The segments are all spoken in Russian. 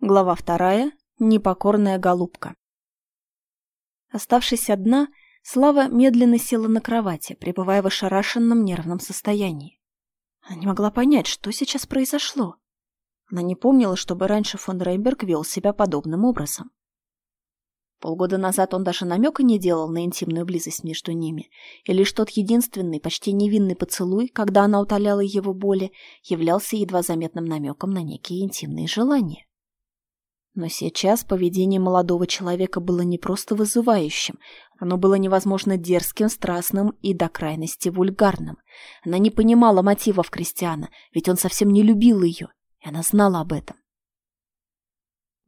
Глава вторая. Непокорная голубка. Оставшись одна, Слава медленно села на кровати, пребывая в ошарашенном нервном состоянии. Она не могла понять, что сейчас произошло. Она не помнила, чтобы раньше фон Рейнберг вел себя подобным образом. Полгода назад он даже намека не делал на интимную близость между ними, и лишь тот единственный, почти невинный поцелуй, когда она утоляла его боли, являлся едва заметным намеком на некие интимные желания. Но сейчас поведение молодого человека было не просто вызывающим, оно было невозможно дерзким, страстным и до крайности вульгарным. Она не понимала мотивов Кристиана, ведь он совсем не любил ее, и она знала об этом.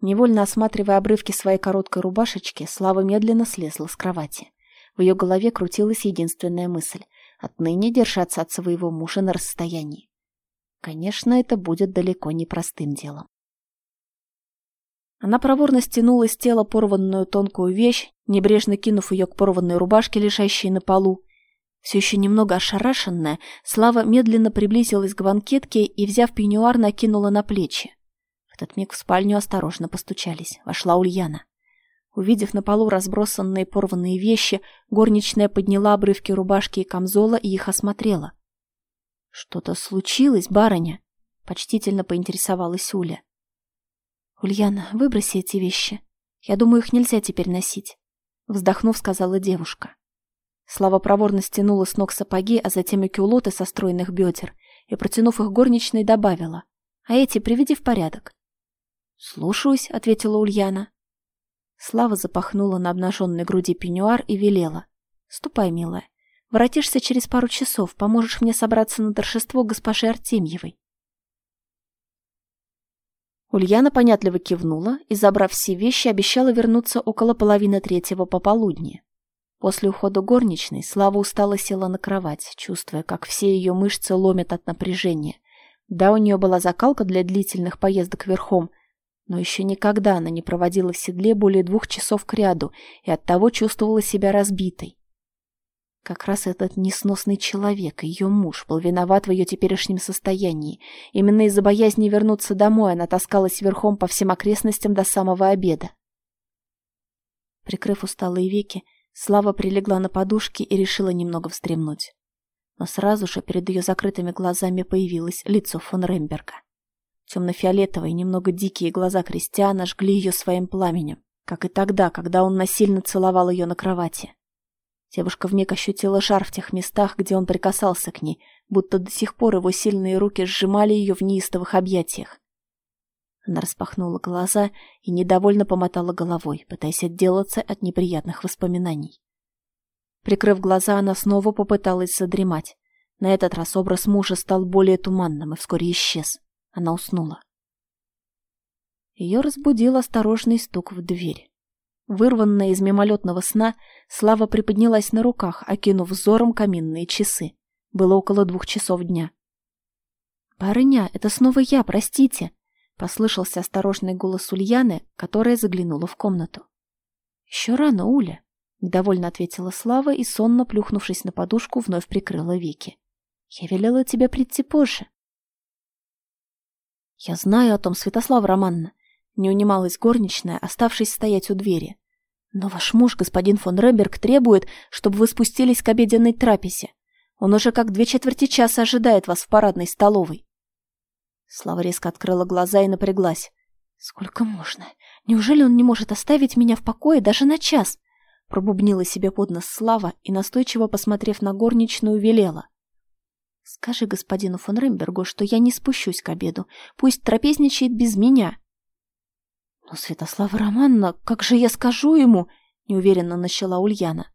Невольно осматривая обрывки своей короткой рубашечки, Слава медленно слезла с кровати. В ее голове крутилась единственная мысль — отныне держаться от своего мужа на расстоянии. Конечно, это будет далеко не простым делом. Она проворно стянула с тела порванную тонкую вещь, небрежно кинув ее к порванной рубашке, лежащей на полу. Все еще немного ошарашенная, Слава медленно приблизилась к банкетке и, взяв пеньюар, накинула на плечи. В этот миг в спальню осторожно постучались. Вошла Ульяна. Увидев на полу разбросанные порванные вещи, горничная подняла обрывки рубашки и камзола и их осмотрела. «Что-то случилось, барыня?» — почтительно поинтересовалась Уля. «Ульяна, выброси эти вещи. Я думаю, их нельзя теперь носить», — вздохнув, сказала девушка. Слава проворно стянула с ног сапоги, а затем и кюлоты со стройных бедер, и, протянув их горничной, добавила. «А эти приведи в порядок». «Слушаюсь», — ответила Ульяна. Слава запахнула на обнаженной груди пеньюар и велела. «Ступай, милая. Воротишься через пару часов, поможешь мне собраться на торжество госпожи Артемьевой». Ульяна понятливо кивнула и, забрав все вещи, обещала вернуться около половины третьего пополудни. После ухода горничной Слава устало села на кровать, чувствуя, как все ее мышцы ломят от напряжения. Да, у нее была закалка для длительных поездок верхом, но еще никогда она не проводила в седле более двух часов кряду и оттого чувствовала себя разбитой. Как раз этот несносный человек, ее муж, был виноват в ее теперешнем состоянии. Именно из-за боязни вернуться домой она таскалась верхом по всем окрестностям до самого обеда. Прикрыв усталые веки, Слава прилегла на подушки и решила немного вздремнуть. Но сразу же перед ее закрытыми глазами появилось лицо фон Ремберга. Темно-фиолетовые, немного дикие глаза Кристиана жгли ее своим пламенем, как и тогда, когда он насильно целовал ее на кровати. Девушка вмиг ощутила жар в тех местах, где он прикасался к ней, будто до сих пор его сильные руки сжимали ее в неистовых объятиях. Она распахнула глаза и недовольно помотала головой, пытаясь отделаться от неприятных воспоминаний. Прикрыв глаза, она снова попыталась задремать. На этот раз образ мужа стал более туманным и вскоре исчез. Она уснула. Ее разбудил осторожный стук в дверь. Вырванная из мимолетного сна, Слава приподнялась на руках, окинув взором каминные часы. Было около двух часов дня. «Барыня, это снова я, простите!» — послышался осторожный голос Ульяны, которая заглянула в комнату. «Еще рано, Уля!» — недовольно ответила Слава и, сонно плюхнувшись на подушку, вновь прикрыла веки. «Я велела тебе прийти позже». «Я знаю о том, Святослава Романовна», — не унималась горничная, оставшись стоять у двери. Но ваш муж, господин фон Ремберг, требует, чтобы вы спустились к обеденной трапезе. Он уже как две четверти часа ожидает вас в парадной столовой. Слава резко открыла глаза и напряглась. Сколько можно? Неужели он не может оставить меня в покое даже на час? Пробубнила себе под нос Слава и, настойчиво посмотрев на горничную, велела. Скажи господину фон Рембергу, что я не спущусь к обеду. Пусть трапезничает без меня. «Но, Святослава Романовна, как же я скажу ему?» — неуверенно начала Ульяна.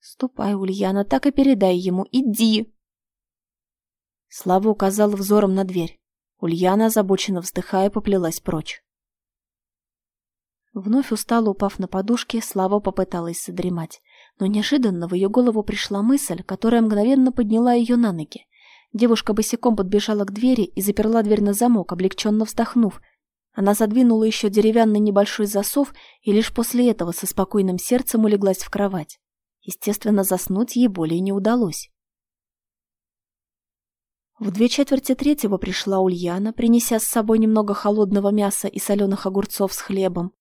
«Ступай, Ульяна, так и передай ему. Иди!» Слава указала взором на дверь. Ульяна, озабоченно вздыхая, поплелась прочь. Вновь устало упав на подушке, Слава попыталась задремать, но неожиданно в ее голову пришла мысль, которая мгновенно подняла ее на ноги. Девушка босиком подбежала к двери и заперла дверь на замок, облегченно вздохнув — она задвинула еще деревянный небольшой засов и лишь после этого со спокойным сердцем улеглась в кровать. Естественно, заснуть ей более не удалось. В две четверти третьего пришла Ульяна, принеся с собой немного холодного мяса и соленых огурцов с хлебом.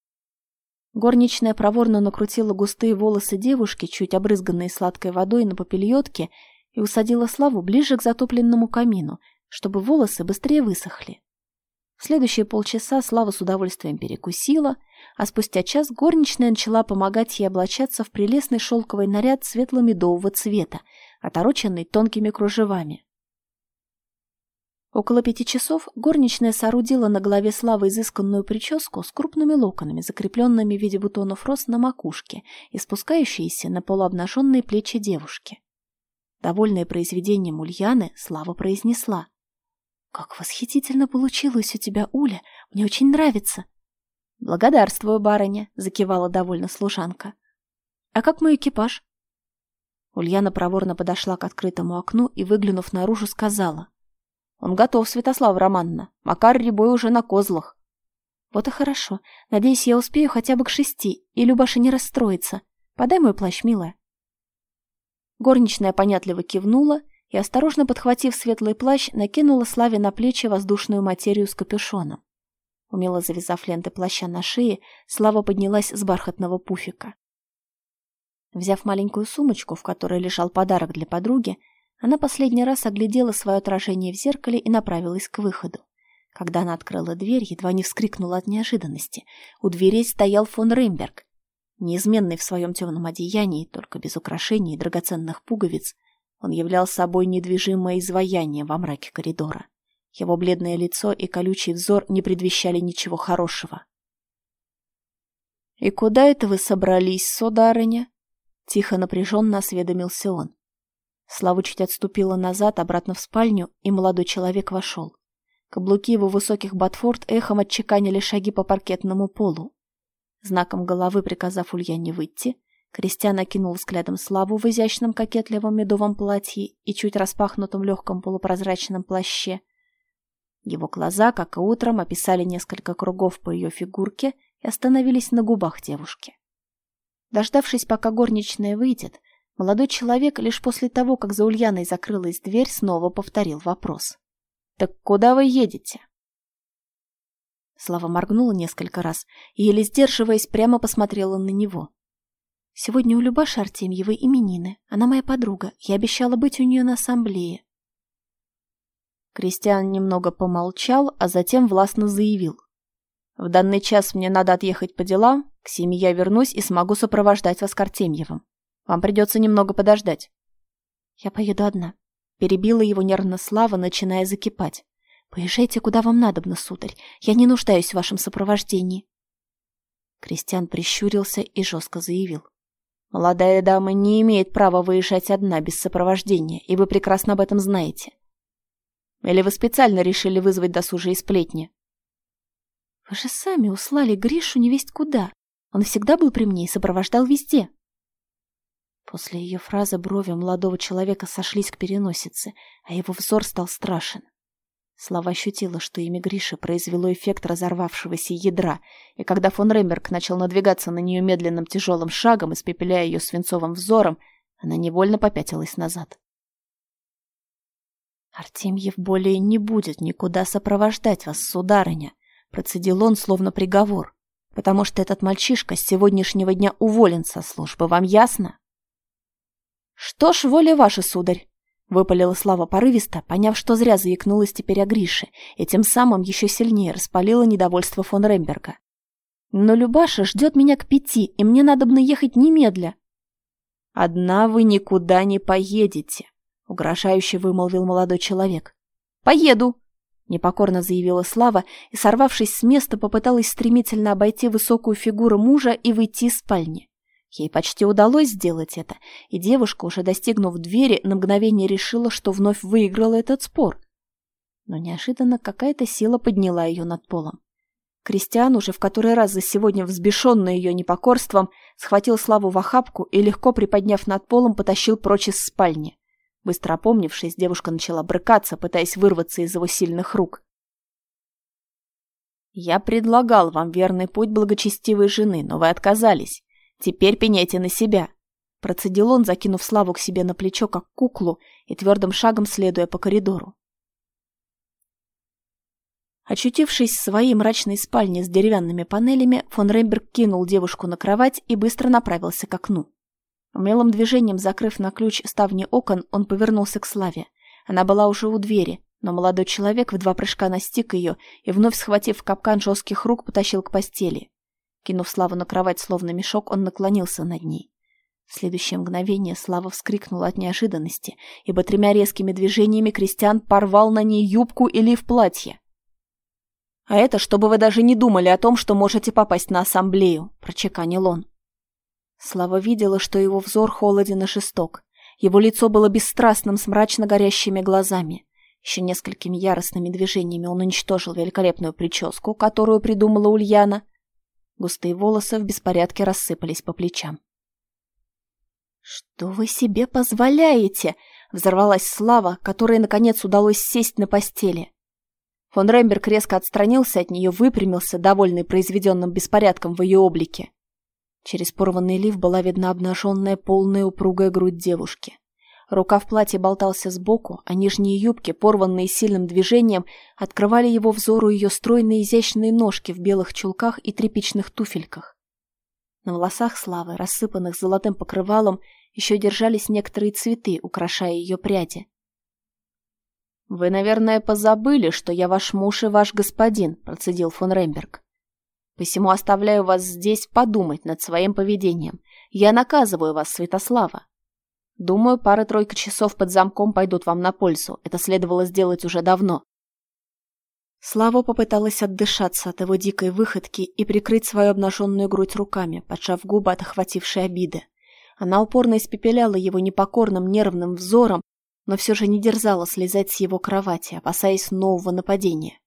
Горничная проворно накрутила густые волосы девушки, чуть обрызганные сладкой водой, на попельотке и усадила Славу ближе к затопленному камину, чтобы волосы быстрее высохли. Следующие полчаса Слава с удовольствием перекусила, а спустя час горничная начала помогать ей облачаться в прелестный шелковый наряд светло-медового цвета, отороченный тонкими кружевами. Около пяти часов горничная соорудила на голове Славы изысканную прическу с крупными локонами, закрепленными в виде бутонов роз на макушке и спускающиеся на полуобнаженные плечи девушки. Довольная произведением Ульяны, Слава произнесла. «Как восхитительно получилось у тебя, Уля! Мне очень нравится!» «Благодарствую, барыня!» — закивала довольно служанка. «А как мой экипаж?» Ульяна проворно подошла к открытому окну и, выглянув наружу, сказала. Он готов, Святослава Романовна. Макар Рябой уже на козлах. Вот и хорошо. Надеюсь, я успею хотя бы к шести, и Любаша не расстроится. Подай мой плащ, милая. Горничная понятливо кивнула и, осторожно подхватив светлый плащ, накинула Славе на плечи воздушную материю с капюшоном. Умело завязав ленты плаща на шее, Слава поднялась с бархатного пуфика. Взяв маленькую сумочку, в которой лежал подарок для подруги, она последний раз оглядела свое отражение в зеркале и направилась к выходу. Когда она открыла дверь, едва не вскрикнула от неожиданности. У дверей стоял фон Реймберг. Неизменный в своем темном одеянии, только без украшений и драгоценных пуговиц, он являл собой недвижимое изваяние во мраке коридора. Его бледное лицо и колючий взор не предвещали ничего хорошего. «И куда это вы собрались, сударыня?» Тихо напряженно осведомился он. Слава чуть отступила назад, обратно в спальню, и молодой человек вошел. Каблуки его высоких ботфорд эхом отчеканили шаги по паркетному полу. Знаком головы приказав Ульяне выйти, Кристиан окинул взглядом Славу в изящном кокетливом медовом платье и чуть распахнутом легком полупрозрачном плаще. Его глаза, как и утром, описали несколько кругов по ее фигурке и остановились на губах девушки. Дождавшись, пока горничная выйдет, Молодой человек лишь после того, как за Ульяной закрылась дверь, снова повторил вопрос. «Так куда вы едете?» Слава моргнула несколько раз и, еле сдерживаясь, прямо посмотрела на него. «Сегодня у Любаши Артемьевой именины. Она моя подруга. Я обещала быть у нее на ассамблее». Кристиан немного помолчал, а затем властно заявил. «В данный час мне надо отъехать по делам, к семье я вернусь и смогу сопровождать вас к Артемьевым. Вам придется немного подождать. Я поеду одна. Перебила его нервно Слава, начиная закипать. Поезжайте, куда вам надобно, сударь. Я не нуждаюсь в вашем сопровождении. Кристиан прищурился и жестко заявил. Молодая дама не имеет права выезжать одна без сопровождения, и вы прекрасно об этом знаете. Или вы специально решили вызвать досужие сплетни? Вы же сами услали Гришу невесть куда. Он всегда был при мне и сопровождал везде. После ее фразы брови молодого человека сошлись к переносице, а его взор стал страшен. Слава ощутила, что имя Гриши произвело эффект разорвавшегося ядра, и когда фон Ремберг начал надвигаться на нее медленным тяжелым шагом, испепеляя ее свинцовым взором, она невольно попятилась назад. «Артемьев более не будет никуда сопровождать вас, сударыня», процедил он, словно приговор, «потому что этот мальчишка с сегодняшнего дня уволен со службы, вам ясно?» «Что ж, воля ваша, сударь!» — выпалила Слава порывисто, поняв, что зря заикнулась теперь о Грише, и тем самым еще сильнее распалила недовольство фон Ремберга. «Но Любаша ждет меня к пяти, и мне надо бы ехать немедля». «Одна вы никуда не поедете», — угрожающе вымолвил молодой человек. «Поеду», — непокорно заявила Слава и, сорвавшись с места, попыталась стремительно обойти высокую фигуру мужа и выйти из спальни. Ей почти удалось сделать это, и девушка, уже достигнув двери, на мгновение решила, что вновь выиграла этот спор. Но неожиданно какая-то сила подняла ее над полом. Кристиан, уже в который раз за сегодня взбешенный ее непокорством, схватил Славу в охапку и, легко приподняв над полом, потащил прочь из спальни. Быстро опомнившись, девушка начала брыкаться, пытаясь вырваться из его сильных рук. «Я предлагал вам верный путь благочестивой жены, но вы отказались. Теперь пеняйте на себя. Процедил он, закинув Славу к себе на плечо, как куклу, и твердым шагом следуя по коридору. Очутившись в своей мрачной спальне с деревянными панелями, фон Ремберг кинул девушку на кровать и быстро направился к окну. Умелым движением, закрыв на ключ ставни окон, он повернулся к Славе. Она была уже у двери, но молодой человек в два прыжка настиг ее и, вновь схватив капкан жестких рук, потащил к постели. Кинув Славу на кровать, словно мешок, он наклонился над ней. В следующее мгновение Слава вскрикнула от неожиданности, ибо тремя резкими движениями Кристиан порвал на ней юбку или в платье. «А это, чтобы вы даже не думали о том, что можете попасть на ассамблею», — прочеканил он. Слава видела, что его взор холоден и жесток. Его лицо было бесстрастным с мрачно горящими глазами. Еще несколькими яростными движениями он уничтожил великолепную прическу, которую придумала Ульяна. Густые волосы в беспорядке рассыпались по плечам. «Что вы себе позволяете?» — взорвалась Слава, которой, наконец, удалось сесть на постели. Фон Ремберг резко отстранился от нее, выпрямился, довольный произведенным беспорядком в ее облике. Через порванный лиф была видна обнаженная полная упругая грудь девушки. Рука в платье болтался сбоку, а нижние юбки, порванные сильным движением, открывали его взору ее стройные изящные ножки в белых чулках и тряпичных туфельках. На волосах Славы, рассыпанных золотым покрывалом, еще держались некоторые цветы, украшая ее пряди. «Вы, наверное, позабыли, что я ваш муж и ваш господин», — процедил фон Ремберг. Посему оставляю вас здесь подумать над своим поведением. Я наказываю вас, Святослава. Думаю, пара-тройка часов под замком пойдут вам на пользу. Это следовало сделать уже давно. Слава попыталась отдышаться от его дикой выходки и прикрыть свою обнаженную грудь руками, поджав губы от охватившей обиды. Она упорно испепеляла его непокорным нервным взором, но все же не дерзала слезать с его кровати, опасаясь нового нападения.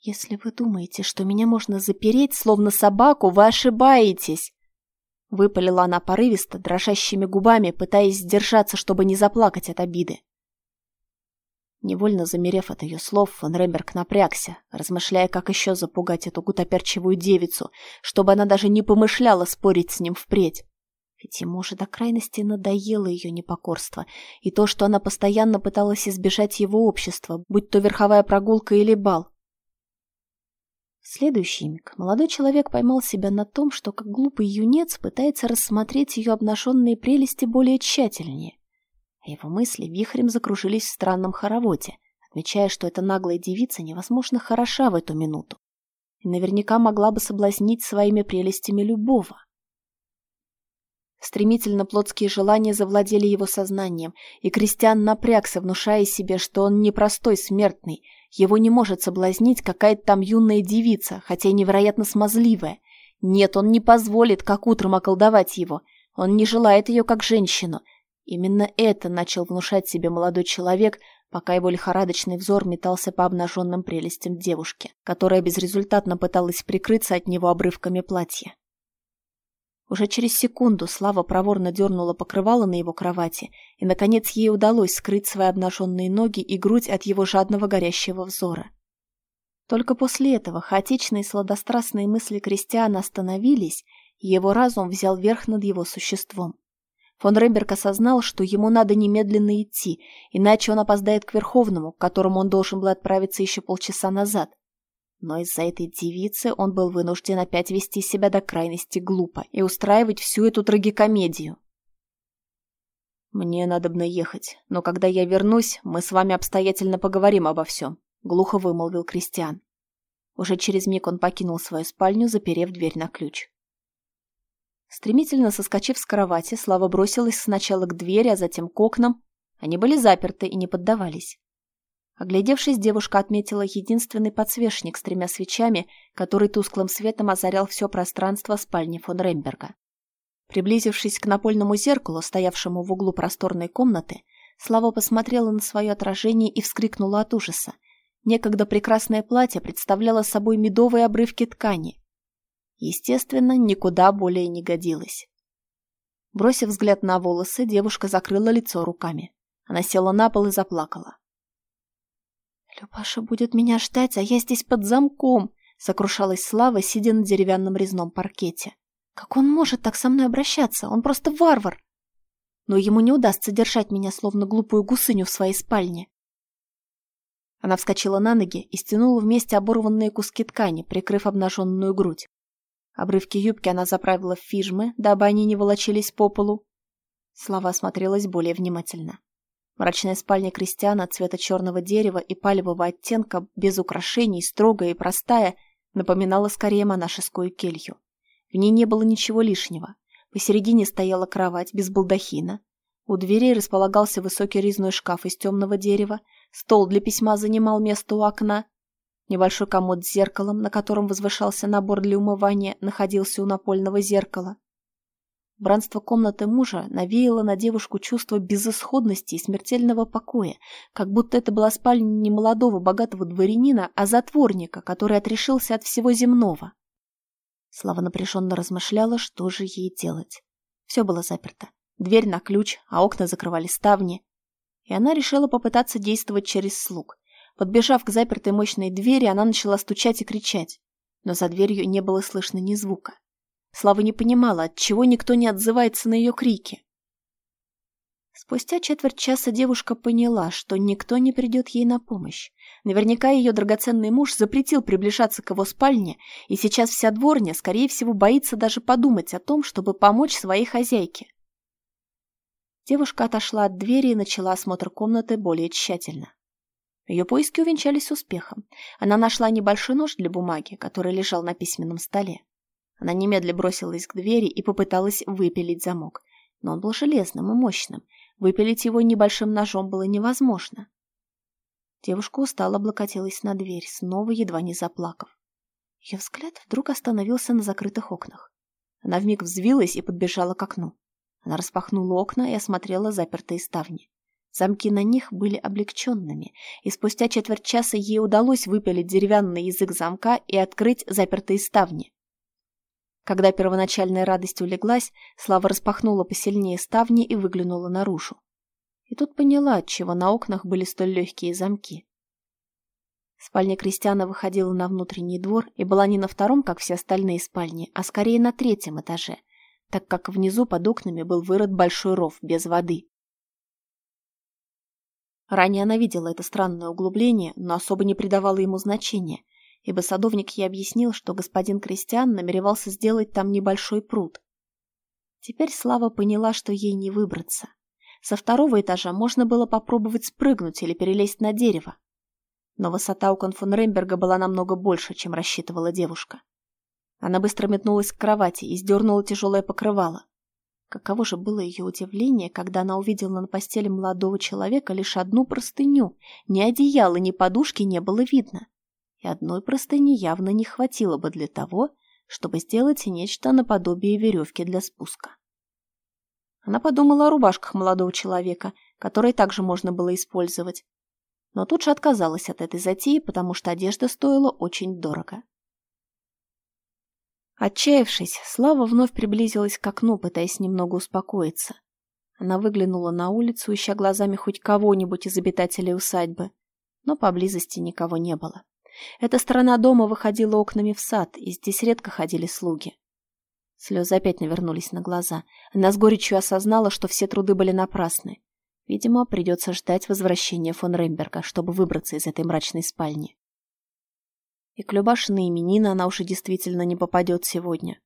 «Если вы думаете, что меня можно запереть, словно собаку, вы ошибаетесь!» Выпалила она порывисто, дрожащими губами, пытаясь сдержаться, чтобы не заплакать от обиды. Невольно замерев от ее слов, фон Ремберг напрягся, размышляя, как еще запугать эту гутоперчивую девицу, чтобы она даже не помышляла спорить с ним впредь. Ведь ему уже до крайности надоело ее непокорство, и то, что она постоянно пыталась избежать его общества, будь то верховая прогулка или бал. Следующий миг молодой человек поймал себя на том, что как глупый юнец пытается рассмотреть ее обнаженные прелести более тщательнее. А его мысли вихрем закружились в странном хороводе, отмечая, что эта наглая девица невозможно хороша в эту минуту и наверняка могла бы соблазнить своими прелестями любого. Стремительно плотские желания завладели его сознанием, и Кристиан напрягся, внушая себе, что он не простой смертный — его не может соблазнить какая-то там юная девица, хотя и невероятно смазливая. Нет, он не позволит, как утром околдовать его. Он не желает ее как женщину. Именно это начал внушать себе молодой человек, пока его лихорадочный взор метался по обнаженным прелестям девушки, которая безрезультатно пыталась прикрыться от него обрывками платья. Уже через секунду Слава проворно дернула покрывало на его кровати, и, наконец, ей удалось скрыть свои обнаженные ноги и грудь от его жадного горящего взора. Только после этого хаотичные сладострастные мысли Кристиана остановились, и его разум взял верх над его существом. Фон Ремберг осознал, что ему надо немедленно идти, иначе он опоздает к Верховному, к которому он должен был отправиться еще полчаса назад. Но из-за этой девицы он был вынужден опять вести себя до крайности глупо и устраивать всю эту трагикомедию. «Мне надобно ехать, но когда я вернусь, мы с вами обстоятельно поговорим обо всем», — глухо вымолвил Кристиан. Уже через миг он покинул свою спальню, заперев дверь на ключ. Стремительно соскочив с кровати, Слава бросилась сначала к двери, а затем к окнам. Они были заперты и не поддавались. Оглядевшись, девушка отметила единственный подсвечник с тремя свечами, который тусклым светом озарял все пространство спальни фон Ремберга. Приблизившись к напольному зеркалу, стоявшему в углу просторной комнаты, Слава посмотрела на свое отражение и вскрикнула от ужаса. Некогда прекрасное платье представляло собой медовые обрывки ткани. Естественно, никуда более не годилось. Бросив взгляд на волосы, девушка закрыла лицо руками. Она села на пол и заплакала. «Любаша будет меня ждать, а я здесь под замком!» — сокрушалась Слава, сидя на деревянном резном паркете. «Как он может так со мной обращаться? Он просто варвар!» Но ему не удастся держать меня, словно глупую гусыню в своей спальне. Она вскочила на ноги и стянула вместе оборванные куски ткани, прикрыв обнаженную грудь. Обрывки юбки она заправила в фижмы, дабы они не волочились по полу. Слава осмотрелась более внимательно. Мрачная спальня крестьяна цвета черного дерева и палевого оттенка, без украшений, строгая и простая, напоминала скорее монашескую келью. В ней не было ничего лишнего. Посередине стояла кровать без балдахина. У дверей располагался высокий резной шкаф из темного дерева, стол для письма занимал место у окна. Небольшой комод с зеркалом, на котором возвышался набор для умывания, находился у напольного зеркала. Бранство комнаты мужа навеяло на девушку чувство безысходности и смертельного покоя, как будто это была спальня не молодого богатого дворянина, а затворника, который отрешился от всего земного. Слава напряженно размышляла, что же ей делать. Все было заперто. Дверь на ключ, а окна закрывали ставни. И она решила попытаться действовать через слуг. Подбежав к запертой мощной двери, она начала стучать и кричать. Но за дверью не было слышно ни звука. Слава не понимала, отчего никто не отзывается на ее крики. Спустя четверть часа девушка поняла, что никто не придет ей на помощь. Наверняка ее драгоценный муж запретил приближаться к его спальне, и сейчас вся дворня, скорее всего, боится даже подумать о том, чтобы помочь своей хозяйке. Девушка отошла от двери и начала осмотр комнаты более тщательно. Ее поиски увенчались успехом. Она нашла небольшой нож для бумаги, который лежал на письменном столе. Она немедля бросилась к двери и попыталась выпилить замок. Но он был железным и мощным, Выпилить его небольшим ножом было невозможно. Девушка устало облокотилась на дверь, снова едва не заплакав. Ее взгляд вдруг остановился на закрытых окнах. Она вмиг взвилась и подбежала к окну. Она распахнула окна и осмотрела запертые ставни. Замки на них были облегченными, и спустя четверть часа ей удалось выпилить деревянный язык замка и открыть запертые ставни. Когда первоначальная радость улеглась, Слава распахнула посильнее ставни и выглянула наружу. И тут поняла, отчего на окнах были столь легкие замки. Спальня Кристиана выходила на внутренний двор и была не на втором, как все остальные спальни, а скорее на третьем этаже, так как внизу под окнами был вырыт большой ров без воды. Ранее она видела это странное углубление, но особо не придавала ему значения, ибо садовник ей объяснил, что господин Кристиан намеревался сделать там небольшой пруд. Теперь Слава поняла, что ей не выбраться. Со второго этажа можно было попробовать спрыгнуть или перелезть на дерево. Но высота у конфунремберга была намного больше, чем рассчитывала девушка. Она быстро метнулась к кровати и сдернула тяжелое покрывало. Каково же было ее удивление, когда она увидела на постели молодого человека лишь одну простыню. Ни одеяла, ни подушки не было видно и одной простыни явно не хватило бы для того, чтобы сделать нечто наподобие веревки для спуска. Она подумала о рубашках молодого человека, которые также можно было использовать, но тут же отказалась от этой затеи, потому что одежда стоила очень дорого. Отчаявшись, Слава вновь приблизилась к окну, пытаясь немного успокоиться. Она выглянула на улицу, ища глазами хоть кого-нибудь из обитателей усадьбы, но поблизости никого не было. Эта сторона дома выходила окнами в сад, и здесь редко ходили слуги. Слезы опять навернулись на глаза. Она с горечью осознала, что все труды были напрасны. Видимо, придется ждать возвращения фон Ремберга, чтобы выбраться из этой мрачной спальни. И к Любашиной именины она уже действительно не попадет сегодня.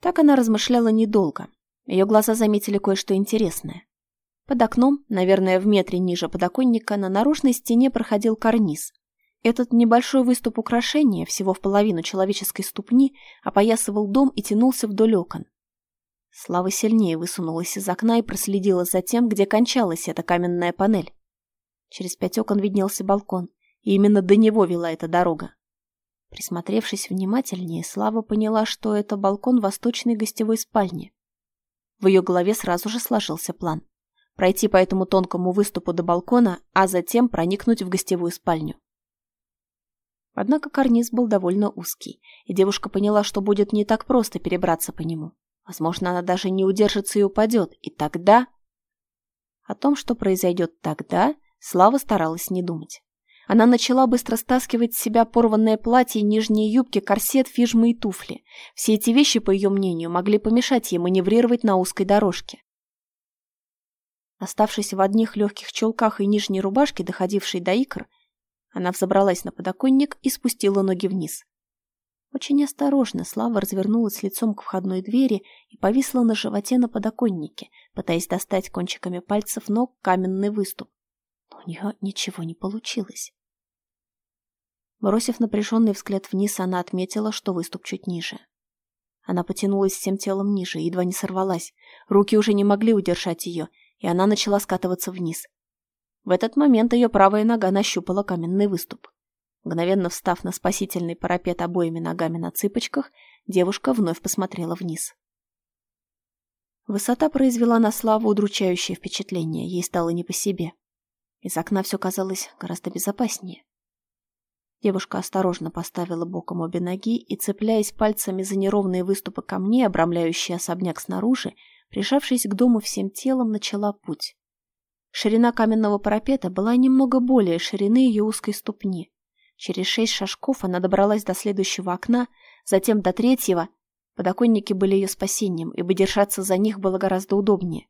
Так она размышляла недолго. Ее глаза заметили кое-что интересное. Под окном, наверное, в метре ниже подоконника, на наружной стене проходил карниз. Этот небольшой выступ украшения, всего в половину человеческой ступни, опоясывал дом и тянулся вдоль окон. Слава сильнее высунулась из окна и проследила за тем, где кончалась эта каменная панель. Через пять окон виднелся балкон, и именно до него вела эта дорога. Присмотревшись внимательнее, Слава поняла, что это балкон восточной гостевой спальни. В ее голове сразу же сложился план пройти по этому тонкому выступу до балкона, а затем проникнуть в гостевую спальню. Однако карниз был довольно узкий, и девушка поняла, что будет не так просто перебраться по нему. Возможно, она даже не удержится и упадет, и тогда... О том, что произойдет тогда, Слава старалась не думать. Она начала быстро стаскивать с себя порванное платье, нижние юбки, корсет, фижмы и туфли. Все эти вещи, по ее мнению, могли помешать ей маневрировать на узкой дорожке. Оставшись в одних легких чулках и нижней рубашке, доходившей до икр, она взобралась на подоконник и спустила ноги вниз. Очень осторожно Слава развернулась лицом к входной двери и повисла на животе на подоконнике, пытаясь достать кончиками пальцев ног каменный выступ. Но у нее ничего не получилось. Бросив напряженный взгляд вниз, она отметила, что выступ чуть ниже. Она потянулась всем телом ниже, едва не сорвалась. Руки уже не могли удержать ее, и она начала скатываться вниз. В этот момент ее правая нога нащупала каменный выступ. Мгновенно встав на спасительный парапет обоими ногами на цыпочках, девушка вновь посмотрела вниз. Высота произвела на Славу удручающее впечатление, ей стало не по себе. Из окна все казалось гораздо безопаснее. Девушка осторожно поставила боком обе ноги и, цепляясь пальцами за неровные выступы камней, обрамляющие особняк снаружи, прижавшись к дому всем телом, начала путь. Ширина каменного парапета была немного более ширины ее узкой ступни. Через шесть шажков она добралась до следующего окна, затем до третьего. Подоконники были ее спасением, ибо держаться за них было гораздо удобнее.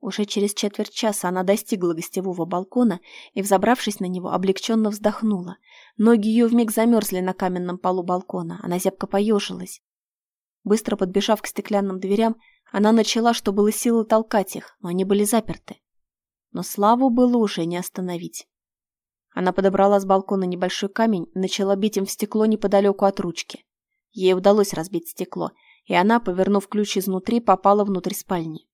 Уже через четверть часа она достигла гостевого балкона и, взобравшись на него, облегченно вздохнула. Ноги ее вмиг замерзли на каменном полу балкона, она зябко поежилась. Быстро подбежав к стеклянным дверям, она начала, что было силы, толкать их, но они были заперты. Но Славу было уже не остановить. Она подобрала с балкона небольшой камень и начала бить им в стекло неподалеку от ручки. Ей удалось разбить стекло, и она, повернув ключ изнутри, попала внутрь спальни.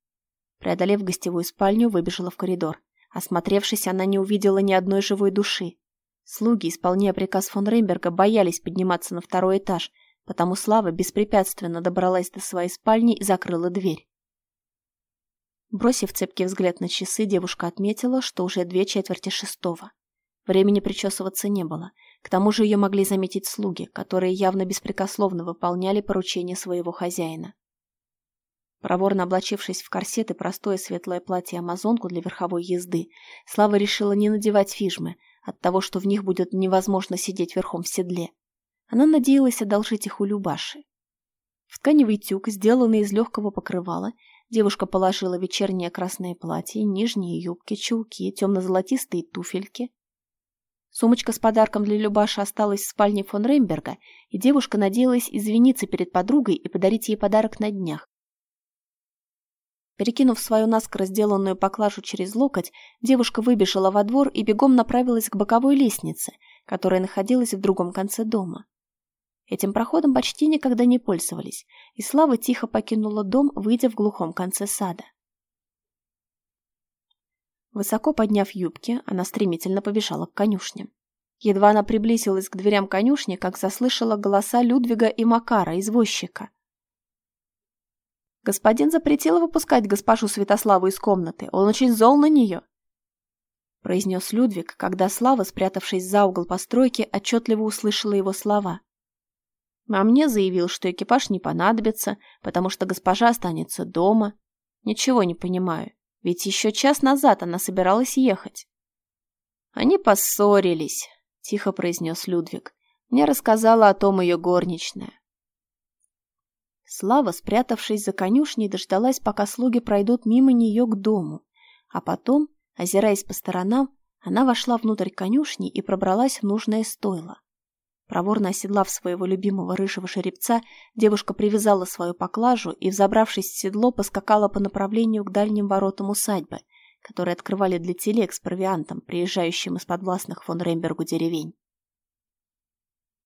Преодолев гостевую спальню, выбежала в коридор. Осмотревшись, она не увидела ни одной живой души. Слуги, исполняя приказ фон Рейнберга, боялись подниматься на второй этаж, потому Слава беспрепятственно добралась до своей спальни и закрыла дверь. Бросив цепкий взгляд на часы, девушка отметила, что уже две четверти шестого. Времени причесываться не было. К тому же ее могли заметить слуги, которые явно беспрекословно выполняли поручения своего хозяина. Проворно облачившись в корсет и простое светлое платье-амазонку для верховой езды, Слава решила не надевать фижмы, от того, что в них будет невозможно сидеть верхом в седле. Она надеялась одолжить их у Любаши. В тканевый тюк, сделанный из легкого покрывала, девушка положила вечернее красное платье, нижние юбки, чулки, темно-золотистые туфельки. Сумочка с подарком для Любаши осталась в спальне фон Ремберга, и девушка надеялась извиниться перед подругой и подарить ей подарок на днях. Перекинув свою наскоро сделанную поклажу через локоть, девушка выбежала во двор и бегом направилась к боковой лестнице, которая находилась в другом конце дома. Этим проходом почти никогда не пользовались, и Слава тихо покинула дом, выйдя в глухом конце сада. Высоко подняв юбки, она стремительно побежала к конюшням. Едва она приблизилась к дверям конюшни, как заслышала голоса Людвига и Макара, извозчика. Господин запретил выпускать госпожу Святославу из комнаты. Он очень зол на нее. Произнес Людвиг, когда Слава, спрятавшись за угол постройки, отчетливо услышала его слова. А мне заявил, что экипаж не понадобится, потому что госпожа останется дома. Ничего не понимаю, ведь еще час назад она собиралась ехать. Они поссорились, тихо произнес Людвиг. Мне рассказала о том ее горничная. Слава, спрятавшись за конюшней, дождалась, пока слуги пройдут мимо нее к дому. А потом, озираясь по сторонам, она вошла внутрь конюшни и пробралась в нужное стойло. Проворно оседлав своего любимого рыжего жеребца, девушка привязала свою поклажу и, взобравшись в седло, поскакала по направлению к дальним воротам усадьбы, которые открывали для телег с провиантом, приезжающим из подвластных фон Рембергу деревень.